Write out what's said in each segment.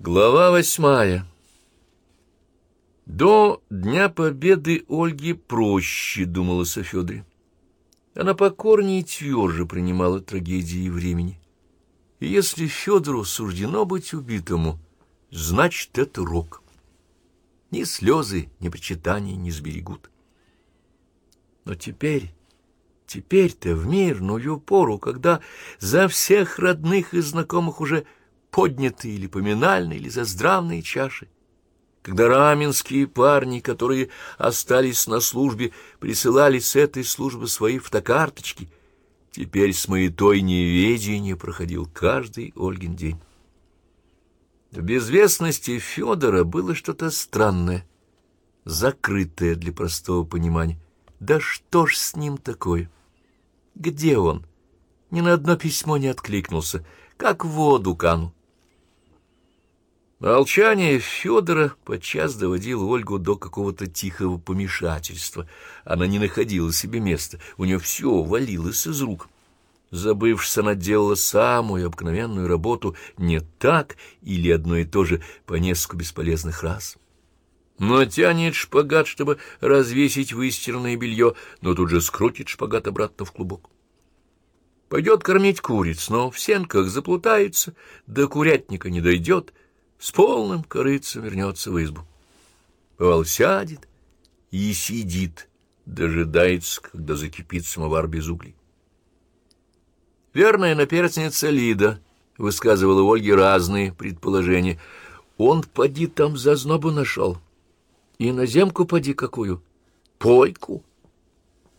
Глава восьмая До Дня Победы Ольги проще, думала о Федоре. Она покорнее и тверже принимала трагедии времени. И если Федору суждено быть убитому, значит, это рок. Ни слезы, ни причитания не сберегут. Но теперь, теперь-то в мирную пору, когда за всех родных и знакомых уже поднятые или поминальные, или заздравные чаши. Когда раменские парни, которые остались на службе, присылали с этой службы свои фотокарточки, теперь с маятой неведения проходил каждый Ольгин день. В безвестности Федора было что-то странное, закрытое для простого понимания. Да что ж с ним такое? Где он? Ни на одно письмо не откликнулся, как в воду канул. Молчание Федора подчас доводило Ольгу до какого-то тихого помешательства. Она не находила себе места, у нее все валилось из рук. Забывшись, она делала самую обыкновенную работу не так или одно и то же по несколько бесполезных раз. Но тянет шпагат, чтобы развесить выстиранное белье, но тут же скрутит шпагат обратно в клубок. Пойдет кормить куриц, но в сенках заплутается, до курятника не дойдет — с полным корыцем вернется в избу. Бывал сядет и сидит, дожидается, когда закипит самовар без углей. Верная наперстница Лида высказывала Ольге разные предположения. Он, поди, там зазнобу нашел. И на земку поди какую. Пойку.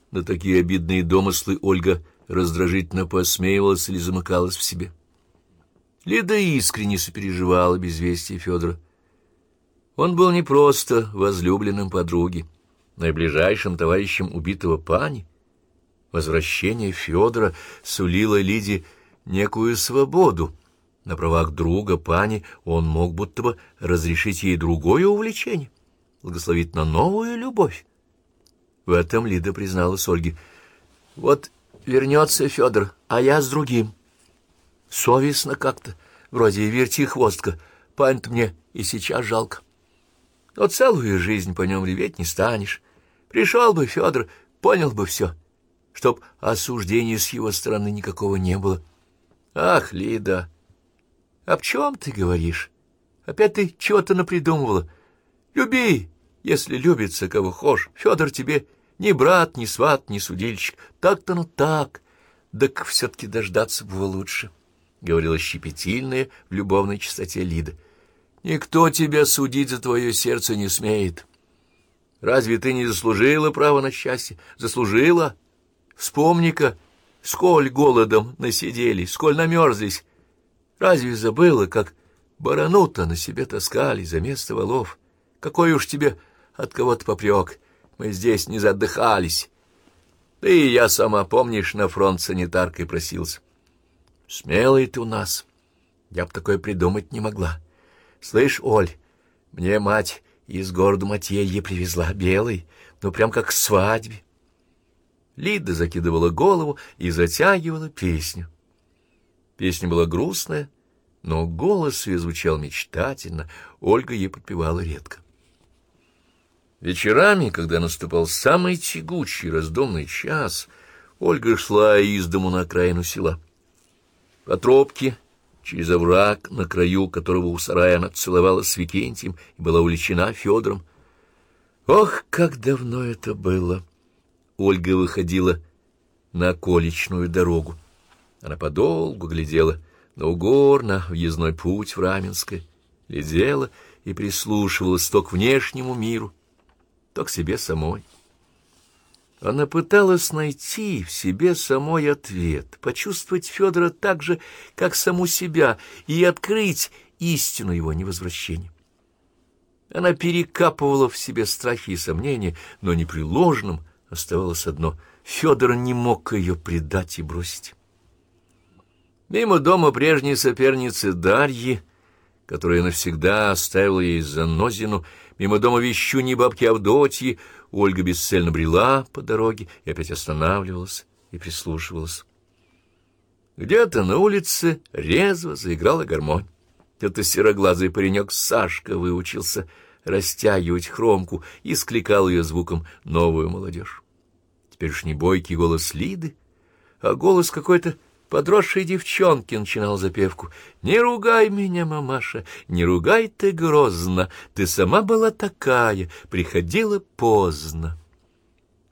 На такие обидные домыслы Ольга раздражительно посмеивалась или замыкалась в себе. Лида искренне сопереживала безвестие Федора. Он был не просто возлюбленным подруги, но и ближайшим товарищем убитого пани. Возвращение Федора сулило Лиде некую свободу. На правах друга пани он мог будто бы разрешить ей другое увлечение, благословить на новую любовь. В этом Лида призналась Ольге. «Вот вернется Федор, а я с другим». Совестно как-то, вроде вертихвостка. Пань-то мне и сейчас жалко. Но целую жизнь по нем реветь не станешь. Пришел бы Федор, понял бы все, чтоб осуждения с его стороны никакого не было. Ах, Лида, об чем ты говоришь? Опять ты чего-то напридумывала. Люби, если любится, кого хошь. Федор тебе ни брат, ни сват, ни судильщик. Так-то ну так. Так все-таки дождаться было лучше. — говорила щепетильная в любовной чистоте Лида. «Никто тебя судить за твое сердце не смеет. Разве ты не заслужила права на счастье? Заслужила? Вспомни-ка, сколь голодом насидели, сколь намерзлись. Разве забыла, как баранута на себе таскали за место волов? Какой уж тебе от кого-то попрек? Мы здесь не задыхались. Ты и я сама, помнишь, на фронт санитаркой просился. Смелый ты у нас. Я б такое придумать не могла. Слышь, Оль, мне мать из города Матьелье привезла белый, ну прям как к свадьбе. Лида закидывала голову и затягивала песню. Песня была грустная, но голос ее звучал мечтательно, Ольга ей подпевала редко. Вечерами, когда наступал самый тягучий раздомный час, Ольга шла из дому на окраину села. По тропке, через овраг, на краю которого у сарая она целовалась с Викентием и была увлечена Федором. Ох, как давно это было! Ольга выходила на околичную дорогу. Она подолгу глядела на угор, на въездной путь в Раменское, глядела и прислушивалась то к внешнему миру, то к себе самой. Она пыталась найти в себе самой ответ, почувствовать Федора так же, как саму себя, и открыть истину его невозвращения. Она перекапывала в себе страхи и сомнения, но непреложным оставалось одно — Федор не мог ее предать и бросить. Мимо дома прежней соперницы Дарьи, которая навсегда оставила ей занозину, мимо дома вещуни бабки Авдотьи, Ольга бесцельно брела по дороге и опять останавливалась и прислушивалась. Где-то на улице резво заиграла гармонь. Это сероглазый паренек Сашка выучился растягивать хромку и скликал ее звуком новую молодежь. Теперь уж не бойкий голос Лиды, а голос какой-то подросшей девчонки начинал запевку. «Не ругай меня, мамаша, не ругай ты грозно, ты сама была такая, приходила поздно».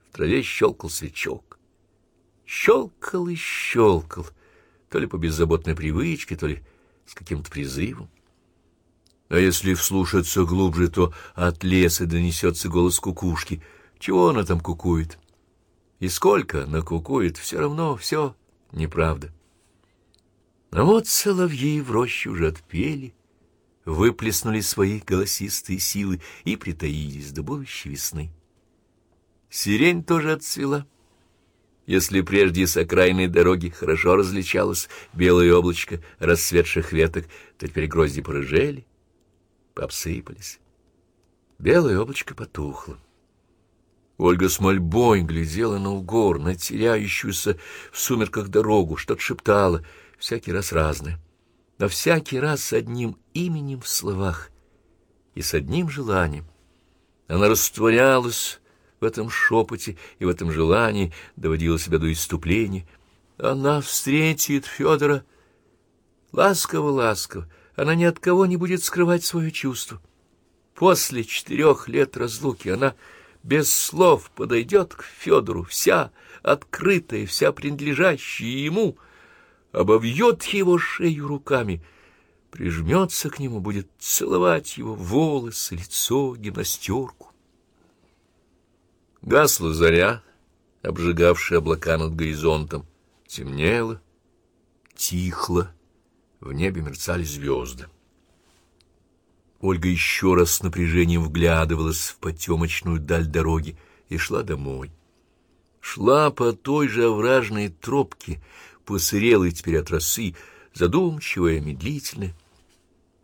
В траве щелкал свечок. Щелкал и щелкал, то ли по беззаботной привычке, то ли с каким-то призывом. А если вслушаться глубже, то от леса донесется голос кукушки. Чего она там кукует? И сколько накукует, все равно все неправда. А вот соловьи в роще уже отпели, выплеснули свои голосистые силы и притаились до будущей весны. Сирень тоже отцвела. Если прежде с окраинной дороги хорошо различалось белое облачко расцветших веток, то теперь грозди порыжели, пообсыпались. Белое облачко потухло. Ольга с мольбой глядела на угор, на теряющуюся в сумерках дорогу, что-то шептала, всякий раз разное, но всякий раз с одним именем в словах и с одним желанием. Она растворялась в этом шепоте и в этом желании, доводила себя до иступления. Она встретит Федора ласково-ласково, она ни от кого не будет скрывать свое чувство. После четырех лет разлуки она без слов подойдет к Федору, вся открытая, вся принадлежащая ему, обовьет его шею руками, прижмется к нему, будет целовать его волосы, лицо, гимнастерку. Гасла заря, обжигавшая облака над горизонтом, темнело, тихло, в небе мерцали звезды. Ольга еще раз с напряжением вглядывалась в потемочную даль дороги и шла домой. Шла по той же овражной тропке, посырелой теперь от росы, задумчивая, медлительная.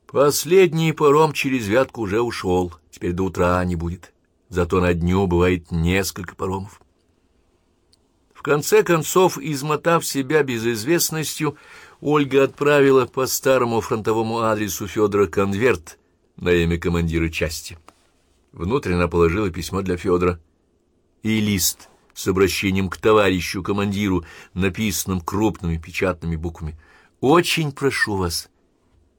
Последний паром через вятку уже ушел, теперь до утра не будет, зато на дню бывает несколько паромов. В конце концов, измотав себя безызвестностью, Ольга отправила по старому фронтовому адресу Федора конверт на имя командира части. Внутрь она положила письмо для Федора и лист с обращением к товарищу командиру, написанным крупными печатными буквами. «Очень прошу вас,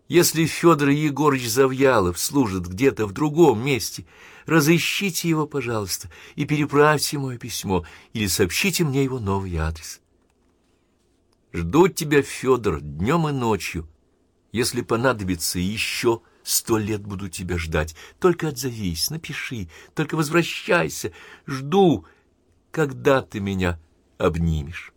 если Федор Егорович Завьялов служит где-то в другом месте, разыщите его, пожалуйста, и переправьте мое письмо или сообщите мне его новый адрес. Жду тебя, Федор, днем и ночью. Если понадобится еще Сто лет буду тебя ждать. Только отзовись, напиши, только возвращайся. Жду, когда ты меня обнимешь.